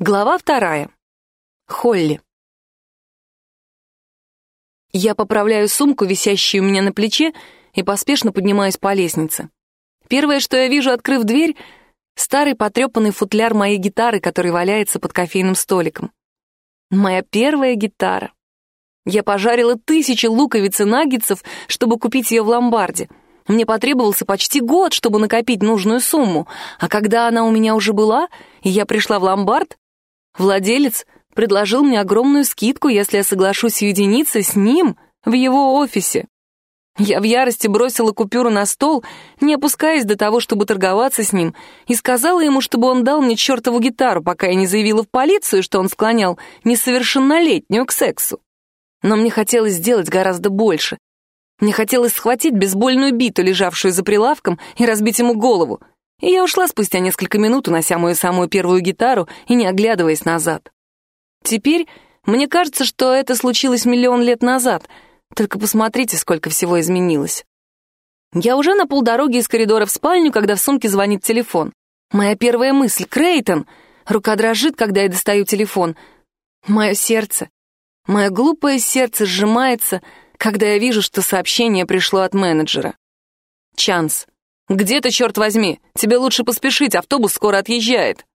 Глава вторая. Холли. Я поправляю сумку, висящую у меня на плече, и поспешно поднимаюсь по лестнице. Первое, что я вижу, открыв дверь, старый потрепанный футляр моей гитары, который валяется под кофейным столиком. Моя первая гитара. Я пожарила тысячи луковиц и наггетсов, чтобы купить ее в ломбарде. Мне потребовался почти год, чтобы накопить нужную сумму, а когда она у меня уже была, и я пришла в ломбард, Владелец предложил мне огромную скидку, если я соглашусь уединиться с ним в его офисе. Я в ярости бросила купюру на стол, не опускаясь до того, чтобы торговаться с ним, и сказала ему, чтобы он дал мне чертову гитару, пока я не заявила в полицию, что он склонял несовершеннолетнюю к сексу. Но мне хотелось сделать гораздо больше. Мне хотелось схватить бейсбольную биту, лежавшую за прилавком, и разбить ему голову — и я ушла спустя несколько минут, унося мою самую первую гитару и не оглядываясь назад. Теперь мне кажется, что это случилось миллион лет назад, только посмотрите, сколько всего изменилось. Я уже на полдороги из коридора в спальню, когда в сумке звонит телефон. Моя первая мысль — Крейтон. Рука дрожит, когда я достаю телефон. Мое сердце, мое глупое сердце сжимается, когда я вижу, что сообщение пришло от менеджера. Чанс. «Где ты, черт возьми? Тебе лучше поспешить, автобус скоро отъезжает».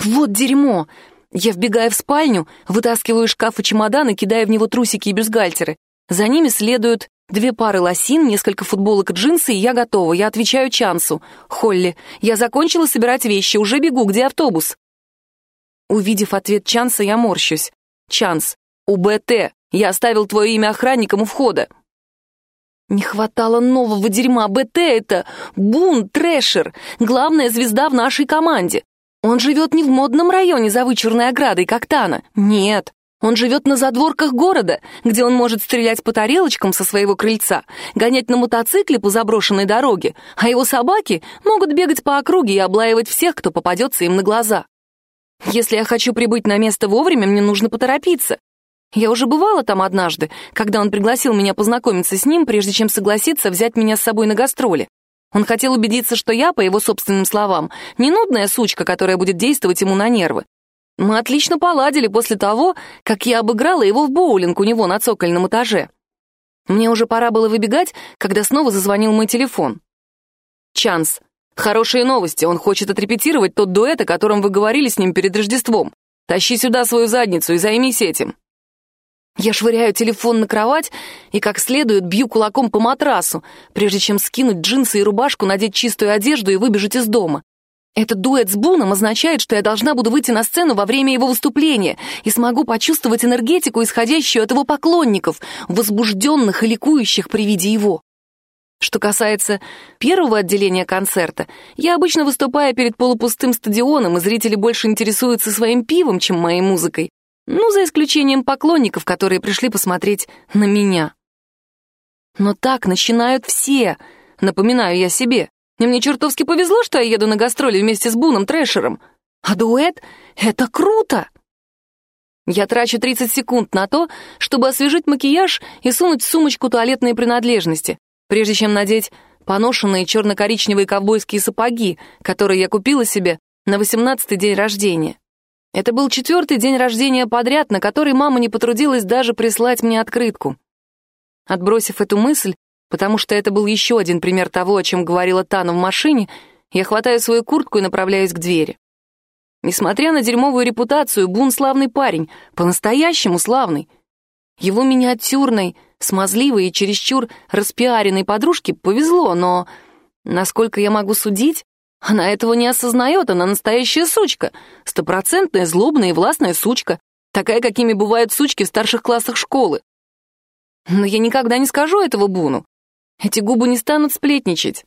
«Вот дерьмо!» Я вбегаю в спальню, вытаскиваю из шкафа чемодан и кидаю в него трусики и бюстгальтеры. За ними следуют две пары лосин, несколько футболок и джинсы, и я готова. Я отвечаю Чансу. «Холли, я закончила собирать вещи, уже бегу, где автобус?» Увидев ответ Чанса, я морщусь. «Чанс, у БТ. Я оставил твое имя охранником у входа». Не хватало нового дерьма. БТ — это Бун Трэшер, главная звезда в нашей команде. Он живет не в модном районе за вычурной оградой, как Тана. Нет, он живет на задворках города, где он может стрелять по тарелочкам со своего крыльца, гонять на мотоцикле по заброшенной дороге, а его собаки могут бегать по округе и облаивать всех, кто попадется им на глаза. Если я хочу прибыть на место вовремя, мне нужно поторопиться. Я уже бывала там однажды, когда он пригласил меня познакомиться с ним, прежде чем согласиться взять меня с собой на гастроли. Он хотел убедиться, что я, по его собственным словам, не нудная сучка, которая будет действовать ему на нервы. Мы отлично поладили после того, как я обыграла его в боулинг у него на цокольном этаже. Мне уже пора было выбегать, когда снова зазвонил мой телефон. «Чанс, хорошие новости, он хочет отрепетировать тот дуэт, о котором вы говорили с ним перед Рождеством. Тащи сюда свою задницу и займись этим». Я швыряю телефон на кровать и как следует бью кулаком по матрасу, прежде чем скинуть джинсы и рубашку, надеть чистую одежду и выбежать из дома. Этот дуэт с Буном означает, что я должна буду выйти на сцену во время его выступления и смогу почувствовать энергетику, исходящую от его поклонников, возбужденных и ликующих при виде его. Что касается первого отделения концерта, я обычно выступаю перед полупустым стадионом, и зрители больше интересуются своим пивом, чем моей музыкой. Ну, за исключением поклонников, которые пришли посмотреть на меня. Но так начинают все, напоминаю я себе. И мне чертовски повезло, что я еду на гастроли вместе с Буном Трэшером. А дуэт — это круто! Я трачу 30 секунд на то, чтобы освежить макияж и сунуть в сумочку туалетные принадлежности, прежде чем надеть поношенные черно-коричневые ковбойские сапоги, которые я купила себе на 18-й день рождения. Это был четвертый день рождения подряд, на который мама не потрудилась даже прислать мне открытку. Отбросив эту мысль, потому что это был еще один пример того, о чем говорила Тана в машине, я хватаю свою куртку и направляюсь к двери. Несмотря на дерьмовую репутацию, Бун славный парень, по-настоящему славный. Его миниатюрной, смазливой и чересчур распиаренной подружке повезло, но, насколько я могу судить, она этого не осознает, она настоящая сучка. Стопроцентная, злобная и властная сучка. Такая, какими бывают сучки в старших классах школы. Но я никогда не скажу этого Буну. Эти губы не станут сплетничать.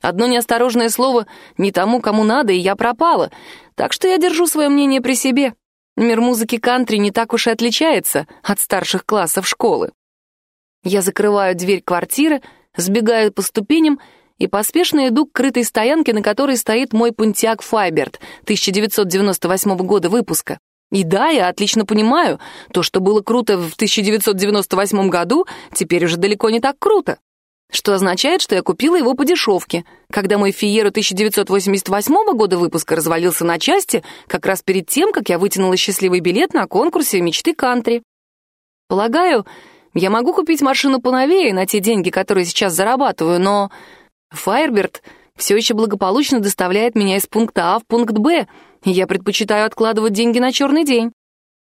Одно неосторожное слово не тому, кому надо, и я пропала. Так что я держу свое мнение при себе. Мир музыки кантри не так уж и отличается от старших классов школы. Я закрываю дверь квартиры, сбегаю по ступеням и поспешно иду к крытой стоянке, на которой стоит мой Pontiac Firebird 1998 года выпуска. И да, я отлично понимаю, то, что было круто в 1998 году, теперь уже далеко не так круто. что означает, что я купила его по дешевке, когда мой Фиеро 1988 года выпуска развалился на части как раз перед тем, как я вытянула счастливый билет на конкурсе «Мечты кантри». Полагаю, я могу купить машину поновее на те деньги, которые сейчас зарабатываю, но Файерберт все еще благополучно доставляет меня из пункта А в пункт Б, и я предпочитаю откладывать деньги на черный день.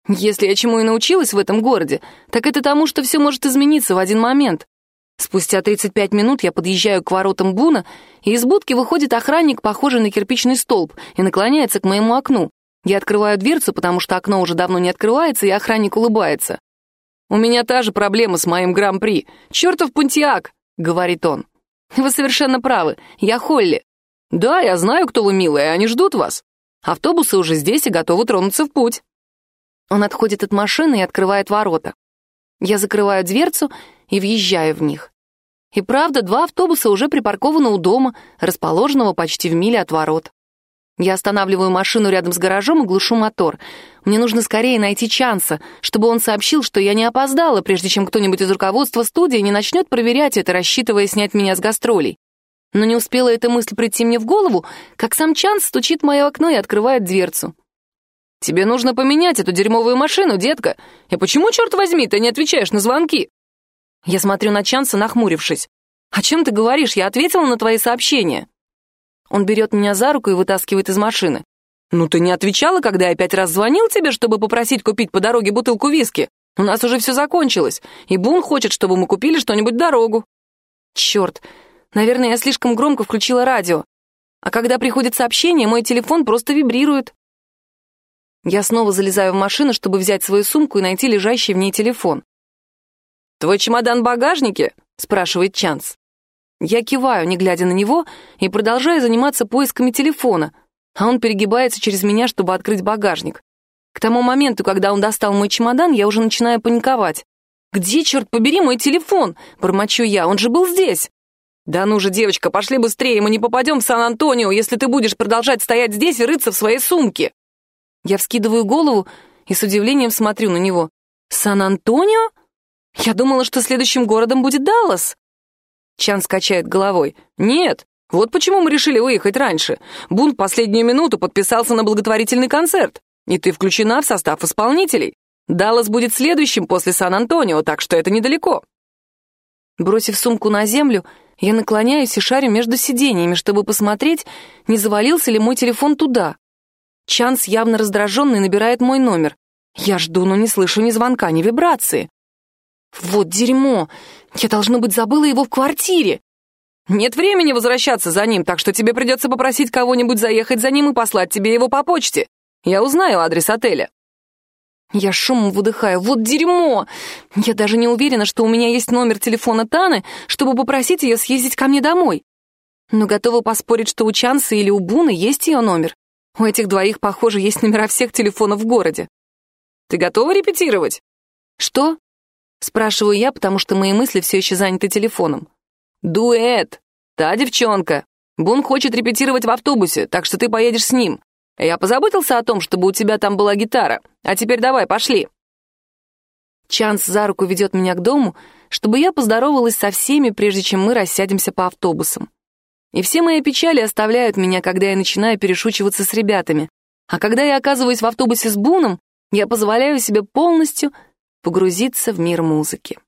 Если я чему и научилась в этом городе, так это тому, что все может измениться в один момент. Спустя 35 минут я подъезжаю к воротам Буна, и из будки выходит охранник, похожий на кирпичный столб, и наклоняется к моему окну. Я открываю дверцу, потому что окно уже давно не открывается, и охранник улыбается. «У меня та же проблема с моим гран-при. Чертов пунтиак!» — говорит он. «Вы совершенно правы. Я Холли». «Да, я знаю, кто вы, милая, они ждут вас. Автобусы уже здесь и готовы тронуться в путь». Он отходит от машины и открывает ворота. Я закрываю дверцу и въезжаю в них. И правда, два автобуса уже припаркованы у дома, расположенного почти в миле от ворот. Я останавливаю машину рядом с гаражом и глушу мотор. Мне нужно скорее найти Чанса, чтобы он сообщил, что я не опоздала, прежде чем кто-нибудь из руководства студии не начнет проверять это, рассчитывая снять меня с гастролей. Но не успела эта мысль прийти мне в голову, как сам Чанс стучит в мое окно и открывает дверцу. «Тебе нужно поменять эту дерьмовую машину, детка. И почему, черт возьми, ты не отвечаешь на звонки?» Я смотрю на Чанса, нахмурившись. «О чем ты говоришь? Я ответила на твои сообщения». Он берет меня за руку и вытаскивает из машины. «Ну ты не отвечала, когда я пять раз звонил тебе, чтобы попросить купить по дороге бутылку виски? У нас уже все закончилось, и Бун хочет, чтобы мы купили что-нибудь дорогу». «Черт, наверное, я слишком громко включила радио. А когда приходит сообщение, мой телефон просто вибрирует». Я снова залезаю в машину, чтобы взять свою сумку и найти лежащий в ней телефон. «Твой чемодан в багажнике?» — спрашивает Чанс. Я киваю, не глядя на него, и продолжаю заниматься поисками телефона, а он перегибается через меня, чтобы открыть багажник. К тому моменту, когда он достал мой чемодан, я уже начинаю паниковать. «Где, черт побери, мой телефон?» — бормочу я, он же был здесь. «Да ну же, девочка, пошли быстрее, мы не попадем в Сан-Антонио, если ты будешь продолжать стоять здесь и рыться в своей сумке». Я вскидываю голову и с удивлением смотрю на него. «Сан-Антонио?» Я думала, что следующим городом будет Даллас. Чан скачает головой. Нет, вот почему мы решили выехать раньше. Бун в последнюю минуту подписался на благотворительный концерт. И ты включена в состав исполнителей. Даллас будет следующим после Сан-Антонио, так что это недалеко. Бросив сумку на землю, я наклоняюсь и шарю между сиденьями, чтобы посмотреть, не завалился ли мой телефон туда. Чанс явно раздраженный набирает мой номер. Я жду, но не слышу ни звонка, ни вибрации. Вот дерьмо! Я, должно быть, забыла его в квартире. Нет времени возвращаться за ним, так что тебе придется попросить кого-нибудь заехать за ним и послать тебе его по почте. Я узнаю адрес отеля. Я шумом выдыхаю. Вот дерьмо! Я даже не уверена, что у меня есть номер телефона Таны, чтобы попросить ее съездить ко мне домой. Но готова поспорить, что у Чанса или у Буны есть ее номер. У этих двоих, похоже, есть номера всех телефонов в городе. Ты готова репетировать? Что? Спрашиваю я, потому что мои мысли все еще заняты телефоном. «Дуэт! Та девчонка! Бун хочет репетировать в автобусе, так что ты поедешь с ним. Я позаботился о том, чтобы у тебя там была гитара. А теперь давай, пошли!» Чанс за руку ведет меня к дому, чтобы я поздоровалась со всеми, прежде чем мы рассядемся по автобусам. И все мои печали оставляют меня, когда я начинаю перешучиваться с ребятами. А когда я оказываюсь в автобусе с Буном, я позволяю себе полностью погрузиться в мир музыки.